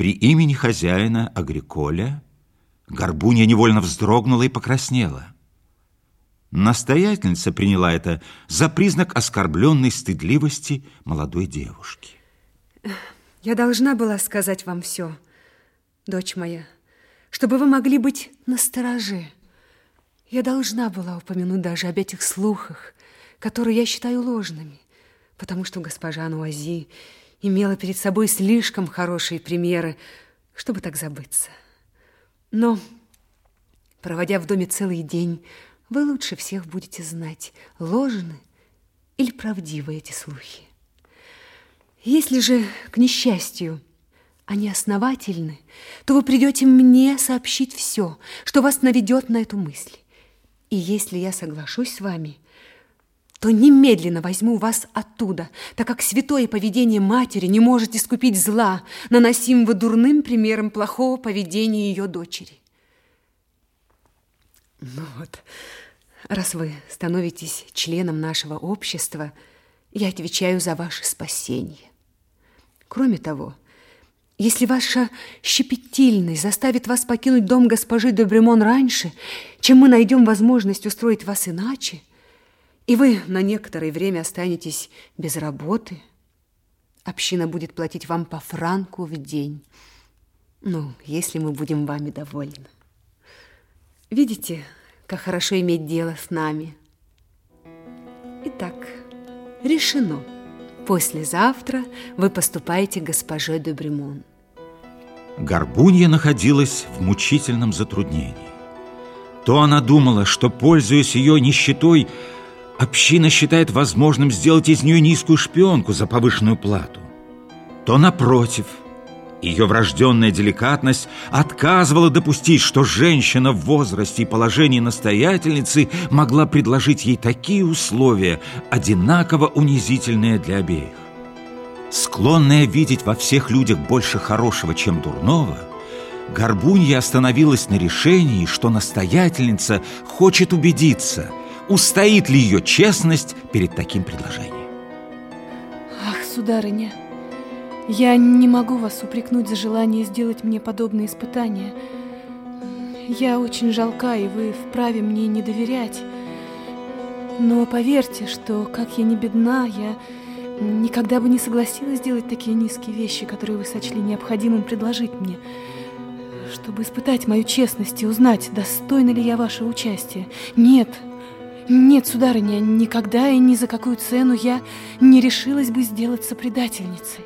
При имени хозяина Агриколя Горбунья невольно вздрогнула и покраснела. Настоятельница приняла это за признак оскорбленной стыдливости молодой девушки. Я должна была сказать вам все, дочь моя, чтобы вы могли быть настороже. Я должна была упомянуть даже об этих слухах, которые я считаю ложными, потому что госпожа Нуази имела перед собой слишком хорошие примеры, чтобы так забыться. Но, проводя в доме целый день, вы лучше всех будете знать, ложны или правдивы эти слухи. Если же, к несчастью, они основательны, то вы придете мне сообщить все, что вас наведет на эту мысль. И если я соглашусь с вами, то немедленно возьму вас оттуда, так как святое поведение матери не может искупить зла, наносимого дурным примером плохого поведения ее дочери. Ну вот, раз вы становитесь членом нашего общества, я отвечаю за ваше спасение. Кроме того, если ваша щепетильность заставит вас покинуть дом госпожи Добремон раньше, чем мы найдем возможность устроить вас иначе, и вы на некоторое время останетесь без работы, община будет платить вам по франку в день. Ну, если мы будем вами довольны. Видите, как хорошо иметь дело с нами. Итак, решено. Послезавтра вы поступаете госпожой Дебремон. Горбунья находилась в мучительном затруднении. То она думала, что, пользуясь ее нищетой, община считает возможным сделать из нее низкую шпионку за повышенную плату, то, напротив – ее врожденная деликатность отказывала допустить, что женщина в возрасте и положении настоятельницы могла предложить ей такие условия, одинаково унизительные для обеих. Склонная видеть во всех людях больше хорошего, чем дурного, Горбунья остановилась на решении, что настоятельница хочет убедиться, устоит ли ее честность перед таким предложением. Ах, сударыня, я не могу вас упрекнуть за желание сделать мне подобные испытания. Я очень жалка, и вы вправе мне не доверять. Но поверьте, что, как я не бедна, я никогда бы не согласилась сделать такие низкие вещи, которые вы сочли необходимым предложить мне, чтобы испытать мою честность и узнать, достойна ли я вашего участия. Нет, нет, сударыня, никогда и ни за какую цену я не решилась бы сделаться предательницей.